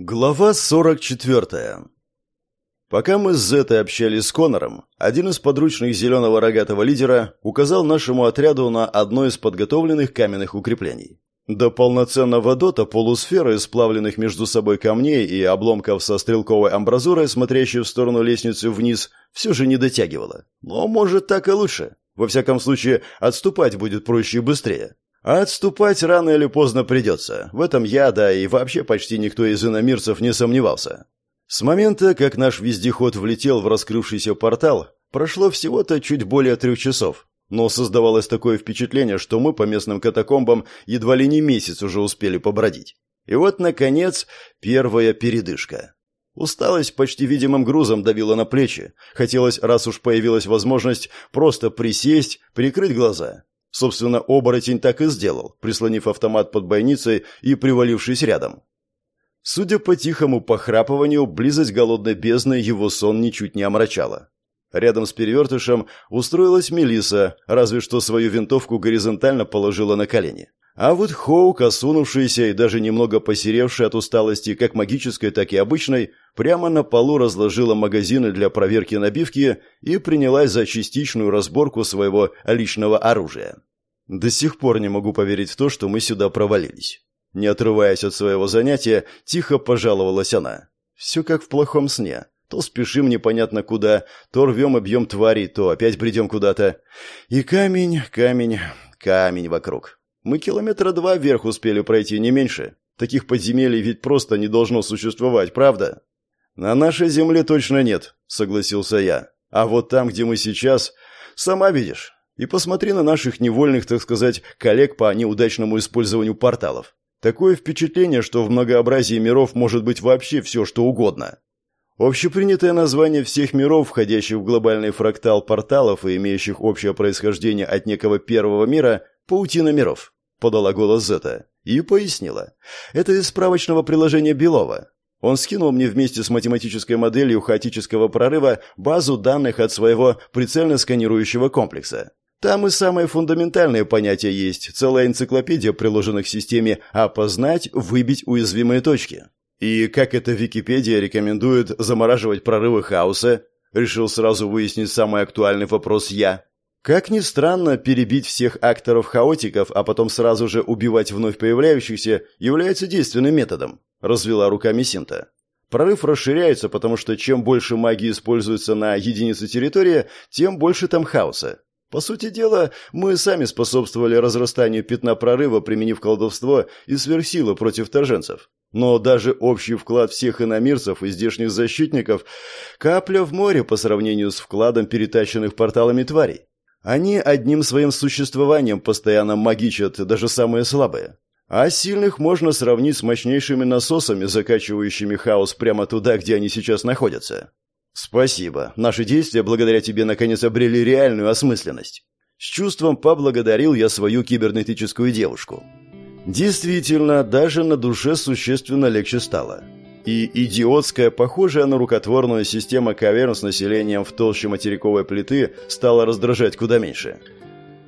Глава 44. Пока мы с Зетой общались с Конором, один из подручных зеленого рогатого лидера указал нашему отряду на одно из подготовленных каменных укреплений. До полноценного дота полусферы сплавленных между собой камней и обломков со стрелковой амбразурой, смотрящей в сторону лестницы вниз, все же не дотягивало. Но, может, так и лучше. Во всяком случае, отступать будет проще и быстрее. А отступать рано или поздно придется. В этом я, да и вообще почти никто из иномирцев не сомневался. С момента, как наш вездеход влетел в раскрывшийся портал, прошло всего-то чуть более трех часов. Но создавалось такое впечатление, что мы по местным катакомбам едва ли не месяц уже успели побродить. И вот, наконец, первая передышка. Усталость почти видимым грузом давила на плечи. Хотелось, раз уж появилась возможность, просто присесть, прикрыть глаза Собственно, оборотень так и сделал, прислонив автомат под бойницей и привалившись рядом. Судя по тихому похрапыванию, близость голодной бездны его сон ничуть не омрачала. Рядом с перевертышем устроилась Мелиса, разве что свою винтовку горизонтально положила на колени. А вот Хоук, осунувшийся и даже немного посеревший от усталости как магической, так и обычной, прямо на полу разложила магазины для проверки набивки и принялась за частичную разборку своего личного оружия. До сих пор не могу поверить в то, что мы сюда провалились. Не отрываясь от своего занятия, тихо пожаловалась она. Все как в плохом сне. То спешим непонятно куда, то рвем и бьем твари, то опять бредем куда-то. И камень, камень, камень вокруг. Мы километра два вверх успели пройти, не меньше. Таких подземелий ведь просто не должно существовать, правда? На нашей земле точно нет, согласился я. А вот там, где мы сейчас, сама видишь. И посмотри на наших невольных, так сказать, коллег по неудачному использованию порталов. Такое впечатление, что в многообразии миров может быть вообще все, что угодно. Общепринятое название всех миров, входящих в глобальный фрактал порталов и имеющих общее происхождение от некого первого мира, «Паутина миров», — подала голос Зета и пояснила. «Это из справочного приложения Белова. Он скинул мне вместе с математической моделью хаотического прорыва базу данных от своего прицельно-сканирующего комплекса. Там и самые фундаментальные понятия есть, целая энциклопедия приложенных к системе «Опознать, выбить уязвимые точки». И как эта Википедия рекомендует замораживать прорывы хаоса, решил сразу выяснить самый актуальный вопрос я. Как ни странно, перебить всех акторов-хаотиков, а потом сразу же убивать вновь появляющихся, является действенным методом, развела руками Синта. Прорыв расширяется, потому что чем больше магии используется на единице территории, тем больше там хаоса. По сути дела, мы сами способствовали разрастанию пятна прорыва, применив колдовство и сверхсилы против торженцев. Но даже общий вклад всех иномирцев и здешних защитников – капля в море по сравнению с вкладом перетащенных порталами тварей. Они одним своим существованием постоянно магичат, даже самые слабые. А сильных можно сравнить с мощнейшими насосами, закачивающими хаос прямо туда, где они сейчас находятся. Спасибо. Наши действия благодаря тебе наконец обрели реальную осмысленность. С чувством поблагодарил я свою кибернетическую девушку. Действительно, даже на душе существенно легче стало и идиотская, похожая на рукотворную система каверн с населением в толще материковой плиты стала раздражать куда меньше.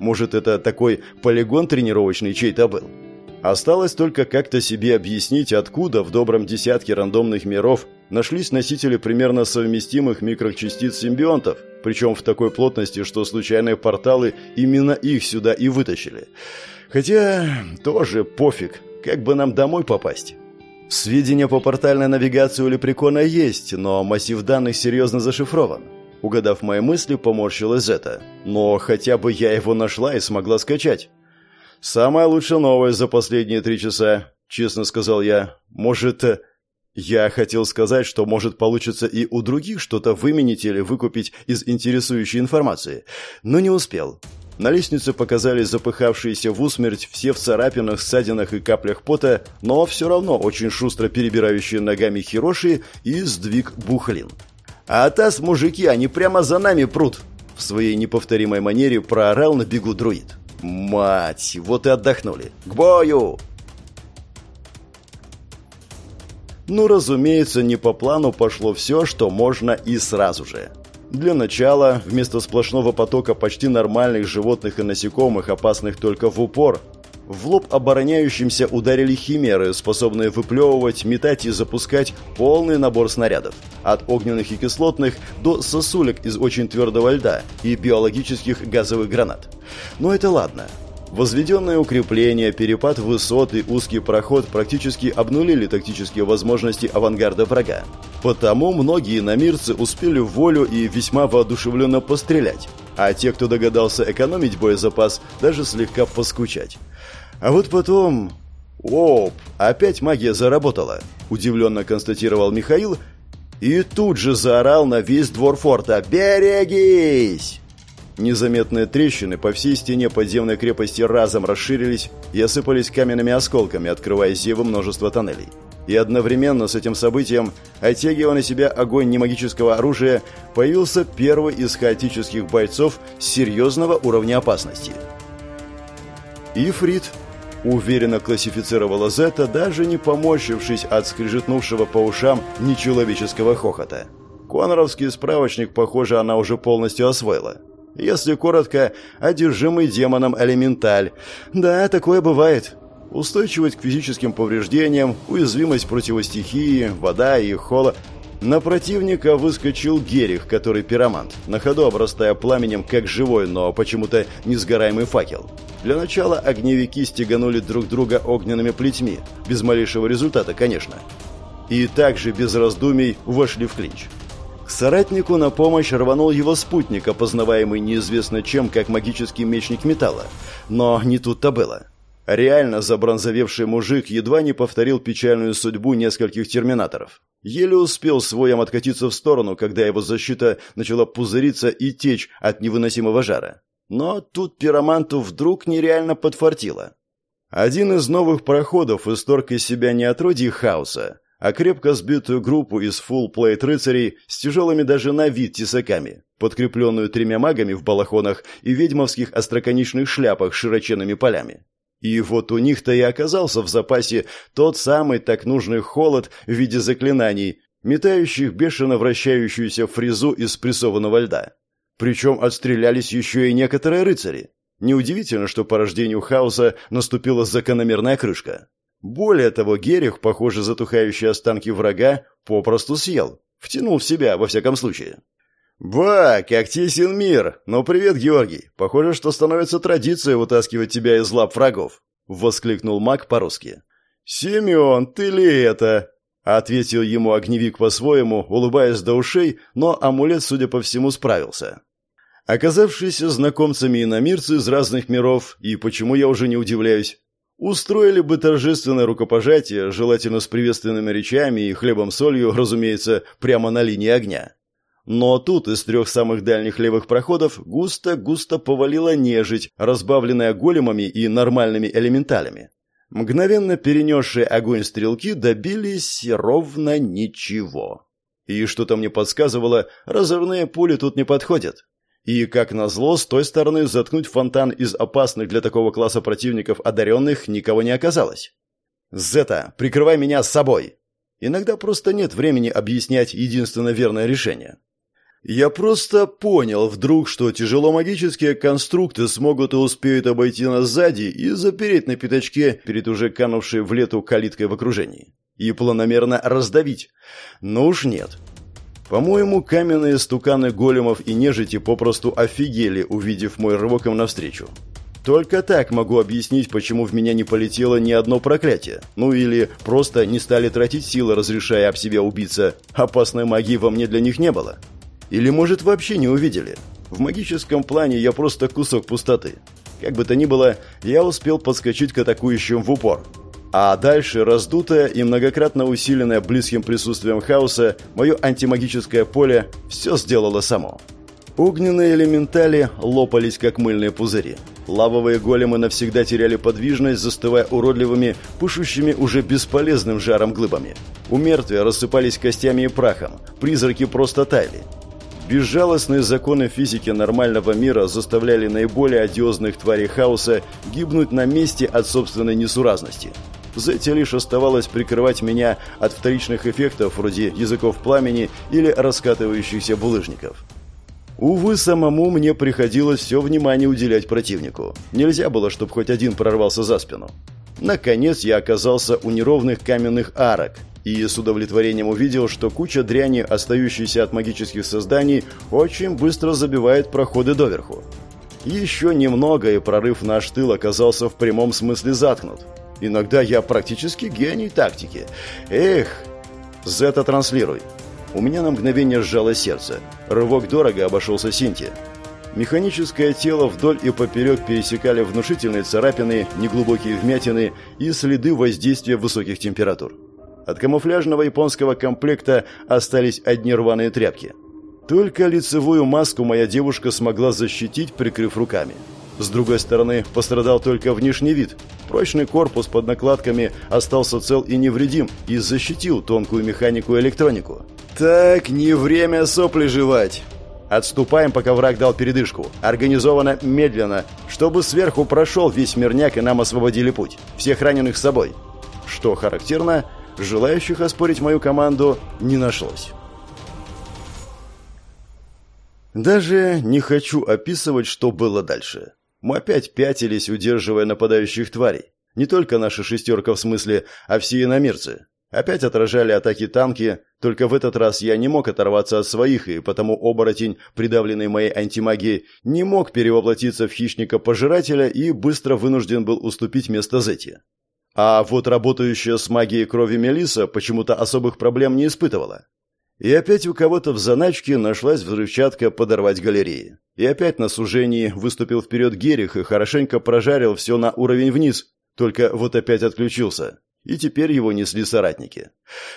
Может, это такой полигон тренировочный чей-то был? Осталось только как-то себе объяснить, откуда в добром десятке рандомных миров нашлись носители примерно совместимых микрочастиц симбионтов, причем в такой плотности, что случайные порталы именно их сюда и вытащили. Хотя тоже пофиг, как бы нам домой попасть. Сведения по портальной навигации у Лепрекона есть, но массив данных серьезно зашифрован. Угадав мои мысли, поморщилась это. Но хотя бы я его нашла и смогла скачать. «Самая лучшая новость за последние три часа», — честно сказал я. «Может...» э, Я хотел сказать, что может получится и у других что-то выменить или выкупить из интересующей информации, но не успел. На лестнице показались запыхавшиеся в усмерть все в царапинах, ссадинах и каплях пота, но все равно очень шустро перебирающие ногами Хироши и сдвиг Бухлин. «А таз, мужики, они прямо за нами прут!» В своей неповторимой манере проорал на бегу друид. «Мать, вот и отдохнули! К бою!» Ну, разумеется, не по плану пошло все, что можно и сразу же. Для начала, вместо сплошного потока почти нормальных животных и насекомых, опасных только в упор, в лоб обороняющимся ударили химеры, способные выплевывать, метать и запускать полный набор снарядов. От огненных и кислотных до сосулек из очень твердого льда и биологических газовых гранат. Но это ладно. Возведенные укрепления, перепад высот и узкий проход практически обнулили тактические возможности авангарда врага. Потому многие намирцы успели в волю и весьма воодушевленно пострелять, а те, кто догадался экономить боезапас, даже слегка поскучать. А вот потом... «Оп! Опять магия заработала!» – удивленно констатировал Михаил и тут же заорал на весь двор форта «Берегись!» Незаметные трещины по всей стене подземной крепости разом расширились и осыпались каменными осколками, открывая зевы множества тоннелей. И одновременно с этим событием, оттягивая на себя огонь немагического оружия, появился первый из хаотических бойцов серьезного уровня опасности. Ифрит уверенно классифицировала Зета, даже не поморщившись от скрежетнувшего по ушам нечеловеческого хохота. Коноровский справочник, похоже, она уже полностью освоила. Если коротко, одержимый демоном элементаль. Да, такое бывает. Устойчивость к физическим повреждениям, уязвимость противостихии, вода и холод. На противника выскочил Герих, который пиромант, на ходу обрастая пламенем, как живой, но почему-то несгораемый факел. Для начала огневики стеганули друг друга огненными плетьми, без малейшего результата, конечно. И также без раздумий вошли в клинч. К соратнику на помощь рванул его спутник, опознаваемый неизвестно чем, как магический мечник металла. Но не тут-то было. Реально забронзовевший мужик едва не повторил печальную судьбу нескольких терминаторов. Еле успел своем откатиться в сторону, когда его защита начала пузыриться и течь от невыносимого жара. Но тут пироманту вдруг нереально подфартило. Один из новых проходов исторг из себя не отродье хаоса, а крепко сбитую группу из фулл-плейт рыцарей с тяжелыми даже на вид тесаками, подкрепленную тремя магами в балахонах и ведьмовских остроконечных шляпах с широченными полями. И вот у них-то и оказался в запасе тот самый так нужный холод в виде заклинаний, метающих бешено вращающуюся фрезу из прессованного льда. Причем отстрелялись еще и некоторые рыцари. Неудивительно, что по рождению хаоса наступила закономерная крышка. Более того, Герих, похоже, затухающие останки врага, попросту съел. Втянул в себя, во всяком случае. «Ба, как тесен мир! Ну, привет, Георгий! Похоже, что становится традицией вытаскивать тебя из лап врагов!» — воскликнул маг по-русски. «Семен, ты ли это?» — ответил ему огневик по-своему, улыбаясь до ушей, но амулет, судя по всему, справился. Оказавшиеся знакомцами иномирцы из разных миров, и почему я уже не удивляюсь, Устроили бы торжественное рукопожатие, желательно с приветственными речами и хлебом-солью, разумеется, прямо на линии огня. Но тут из трех самых дальних левых проходов густо-густо повалила нежить, разбавленная големами и нормальными элементалями. Мгновенно перенесшие огонь стрелки добились ровно ничего. И что-то мне подсказывало, разрывные пули тут не подходят. И, как назло, с той стороны заткнуть фонтан из опасных для такого класса противников одаренных никого не оказалось. «Зета, прикрывай меня с собой!» Иногда просто нет времени объяснять единственно верное решение. Я просто понял вдруг, что тяжеломагические конструкты смогут и успеют обойти нас сзади и запереть на пятачке перед уже канувшей в лету калиткой в окружении. И планомерно раздавить. Но уж нет. По-моему, каменные стуканы големов и нежити попросту офигели, увидев мой рывок им навстречу. Только так могу объяснить, почему в меня не полетело ни одно проклятие. Ну или просто не стали тратить силы, разрешая об себе убиться. Опасной магии во мне для них не было. Или, может, вообще не увидели. В магическом плане я просто кусок пустоты. Как бы то ни было, я успел подскочить к атакующим в упор. А дальше раздутое и многократно усиленное близким присутствием хаоса мое антимагическое поле все сделало само. Огненные элементали лопались, как мыльные пузыри. Лавовые големы навсегда теряли подвижность, застывая уродливыми, пышущими уже бесполезным жаром глыбами. У мертвия рассыпались костями и прахом, призраки просто таяли. Безжалостные законы физики нормального мира заставляли наиболее одиозных тварей хаоса гибнуть на месте от собственной несуразности – Зете лишь оставалось прикрывать меня от вторичных эффектов вроде языков пламени или раскатывающихся булыжников. Увы, самому мне приходилось все внимание уделять противнику. Нельзя было, чтобы хоть один прорвался за спину. Наконец я оказался у неровных каменных арок и с удовлетворением увидел, что куча дряни, остающейся от магических созданий, очень быстро забивает проходы доверху. Еще немного, и прорыв наш тыл оказался в прямом смысле заткнут. Иногда я практически гений тактики. Эх, Зета транслируй. У меня на мгновение сжало сердце. Рывок дорого обошелся Синти. Механическое тело вдоль и поперек пересекали внушительные царапины, неглубокие вмятины и следы воздействия высоких температур. От камуфляжного японского комплекта остались одни рваные тряпки. Только лицевую маску моя девушка смогла защитить, прикрыв руками. С другой стороны, пострадал только внешний вид. Прочный корпус под накладками остался цел и невредим и защитил тонкую механику и электронику. «Так, не время сопли жевать!» Отступаем, пока враг дал передышку. Организовано медленно, чтобы сверху прошел весь мирняк и нам освободили путь. Всех раненых с собой. Что характерно, желающих оспорить мою команду не нашлось. Даже не хочу описывать, что было дальше. Мы опять пятились, удерживая нападающих тварей. Не только наша шестерка в смысле, а все иномирцы. Опять отражали атаки танки, только в этот раз я не мог оторваться от своих, и потому оборотень, придавленный моей антимагией, не мог перевоплотиться в хищника-пожирателя и быстро вынужден был уступить место Зети. А вот работающая с магией крови Мелиса почему-то особых проблем не испытывала. И опять у кого-то в заначке нашлась взрывчатка подорвать галереи. И опять на сужении выступил вперед Герих и хорошенько прожарил все на уровень вниз, только вот опять отключился. И теперь его несли соратники.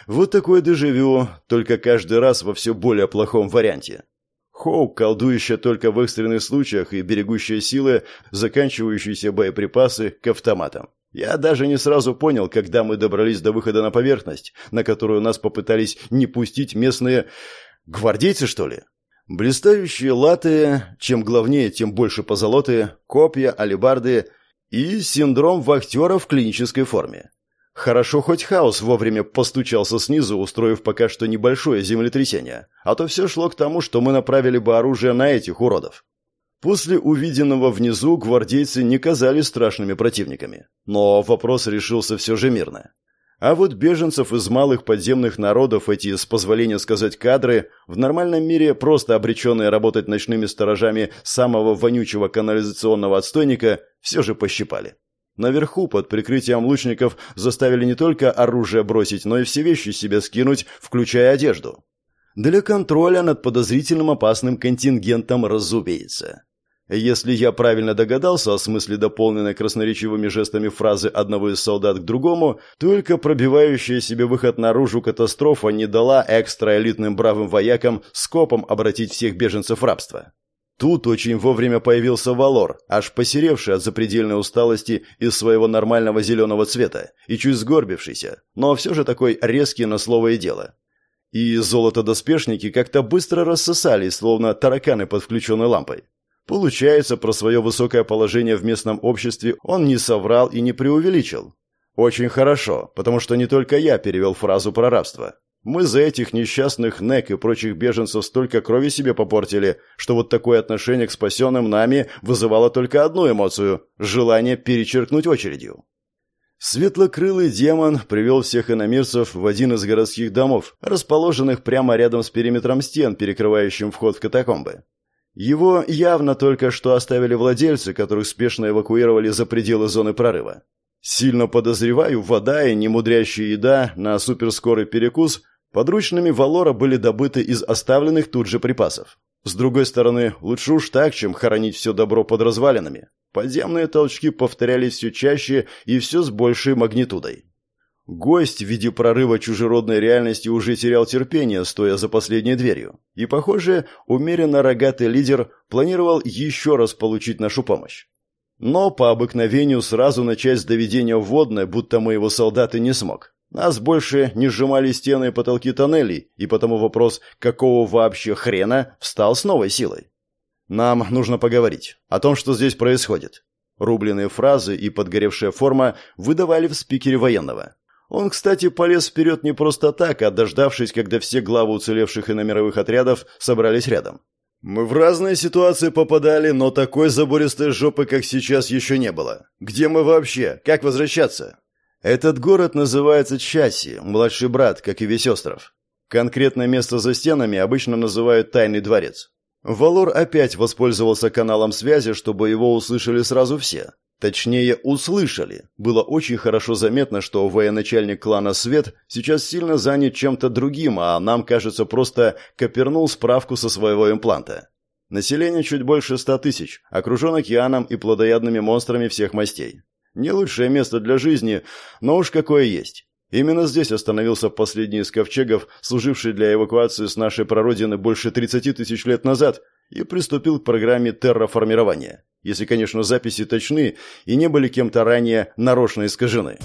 Вот такое дежавю, только каждый раз во все более плохом варианте. Хоук, колдующая только в экстренных случаях и берегущая силы, заканчивающиеся боеприпасы к автоматам. Я даже не сразу понял, когда мы добрались до выхода на поверхность, на которую нас попытались не пустить местные... гвардейцы, что ли? Блистающие латы, чем главнее, тем больше позолоты, копья, алебарды и синдром вахтера в клинической форме. Хорошо хоть хаос вовремя постучался снизу, устроив пока что небольшое землетрясение, а то все шло к тому, что мы направили бы оружие на этих уродов. После увиденного внизу гвардейцы не казались страшными противниками. Но вопрос решился все же мирно. А вот беженцев из малых подземных народов эти, с позволения сказать, кадры, в нормальном мире просто обреченные работать ночными сторожами самого вонючего канализационного отстойника, все же пощипали. Наверху, под прикрытием лучников, заставили не только оружие бросить, но и все вещи себе скинуть, включая одежду. Для контроля над подозрительным опасным контингентом, разумеется. Если я правильно догадался о смысле дополненной красноречивыми жестами фразы одного из солдат к другому, только пробивающая себе выход наружу катастрофа не дала экстраэлитным бравым воякам скопом обратить всех беженцев в рабство. Тут очень вовремя появился Валор, аж посеревший от запредельной усталости из своего нормального зеленого цвета и чуть сгорбившийся, но все же такой резкий на слово и дело. И золото-доспешники как-то быстро рассосались, словно тараканы под включенной лампой. Получается, про свое высокое положение в местном обществе он не соврал и не преувеличил. Очень хорошо, потому что не только я перевел фразу про рабство. Мы за этих несчастных НЭК и прочих беженцев столько крови себе попортили, что вот такое отношение к спасенным нами вызывало только одну эмоцию – желание перечеркнуть очередью. Светлокрылый демон привел всех иномирцев в один из городских домов, расположенных прямо рядом с периметром стен, перекрывающим вход в катакомбы. Его явно только что оставили владельцы, которых спешно эвакуировали за пределы зоны прорыва. Сильно подозреваю, вода и немудрящая еда на суперскорый перекус подручными Валора были добыты из оставленных тут же припасов. С другой стороны, лучше уж так, чем хоронить все добро под развалинами. Подземные толчки повторялись все чаще и все с большей магнитудой. Гость в виде прорыва чужеродной реальности уже терял терпение, стоя за последней дверью. И, похоже, умеренно рогатый лидер планировал еще раз получить нашу помощь. Но по обыкновению сразу начать с доведения вводной, будто мы его солдаты не смог. Нас больше не сжимали стены и потолки тоннелей, и потому вопрос, какого вообще хрена, встал с новой силой. Нам нужно поговорить о том, что здесь происходит. Рубленые фразы и подгоревшая форма выдавали в спикере военного. Он, кстати, полез вперед не просто так, а дождавшись, когда все главы уцелевших и на мировых отрядов собрались рядом. Мы в разные ситуации попадали, но такой забористой жопы, как сейчас, еще не было. Где мы вообще? Как возвращаться? Этот город называется Часи, младший брат, как и весь остров. Конкретное место за стенами обычно называют Тайный дворец. Валор опять воспользовался каналом связи, чтобы его услышали сразу все. Точнее, услышали. Было очень хорошо заметно, что военачальник клана Свет сейчас сильно занят чем-то другим, а нам, кажется, просто копернул справку со своего импланта. Население чуть больше ста тысяч, окружен океаном и плодоядными монстрами всех мастей. Не лучшее место для жизни, но уж какое есть. Именно здесь остановился последний из ковчегов, служивший для эвакуации с нашей прародины больше 30 тысяч лет назад, и приступил к программе терраформирования. Если, конечно, записи точны и не были кем-то ранее нарочно искажены.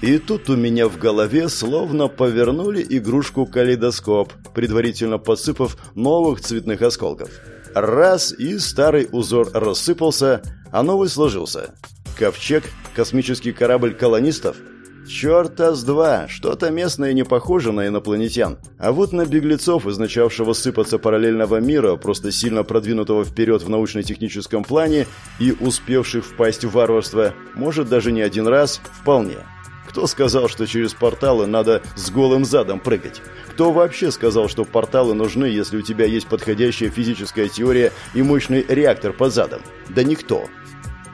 И тут у меня в голове словно повернули игрушку-калейдоскоп, предварительно подсыпав новых цветных осколков. Раз, и старый узор рассыпался, а новый сложился. Ковчег, космический корабль колонистов – Чёрта с два, что-то местное не похоже на инопланетян. А вот на беглецов, изначавшего сыпаться параллельного мира, просто сильно продвинутого вперед в научно-техническом плане и успевших впасть в варварство, может даже не один раз, вполне. Кто сказал, что через порталы надо с голым задом прыгать? Кто вообще сказал, что порталы нужны, если у тебя есть подходящая физическая теория и мощный реактор под задом? Да никто.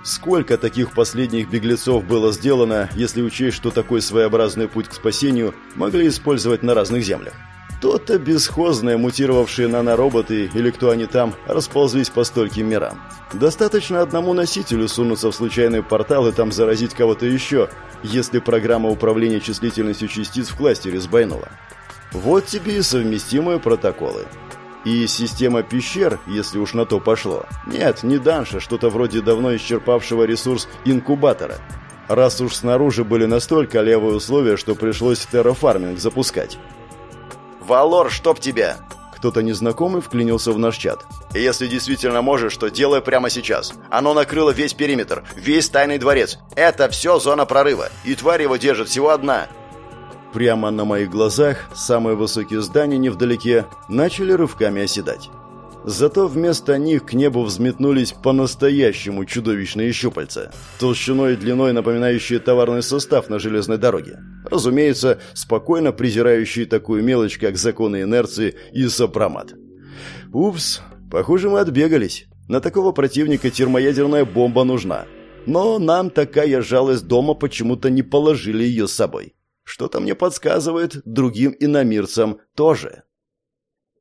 Сколько таких последних беглецов было сделано, если учесть, что такой своеобразный путь к спасению могли использовать на разных землях? То-то бесхозные мутировавшие нанороботы или кто они там расползлись по стольким мирам. Достаточно одному носителю сунуться в случайный портал и там заразить кого-то еще, если программа управления числительностью частиц в кластере сбойнула. Вот тебе и совместимые протоколы. И система пещер, если уж на то пошло. Нет, не данша, что-то вроде давно исчерпавшего ресурс инкубатора. Раз уж снаружи были настолько левые условия, что пришлось террафарминг запускать. «Валор, чтоб тебя!» Кто-то незнакомый вклинился в наш чат. «Если действительно можешь, то делай прямо сейчас. Оно накрыло весь периметр, весь тайный дворец. Это все зона прорыва, и тварь его держит всего одна». Прямо на моих глазах самые высокие здания невдалеке начали рывками оседать. Зато вместо них к небу взметнулись по-настоящему чудовищные щупальца, толщиной и длиной напоминающие товарный состав на железной дороге. Разумеется, спокойно презирающие такую мелочь, как законы инерции и сопромат. Упс, похоже, мы отбегались. На такого противника термоядерная бомба нужна. Но нам такая жалость дома почему-то не положили ее с собой. Что-то мне подсказывает другим иномирцам тоже.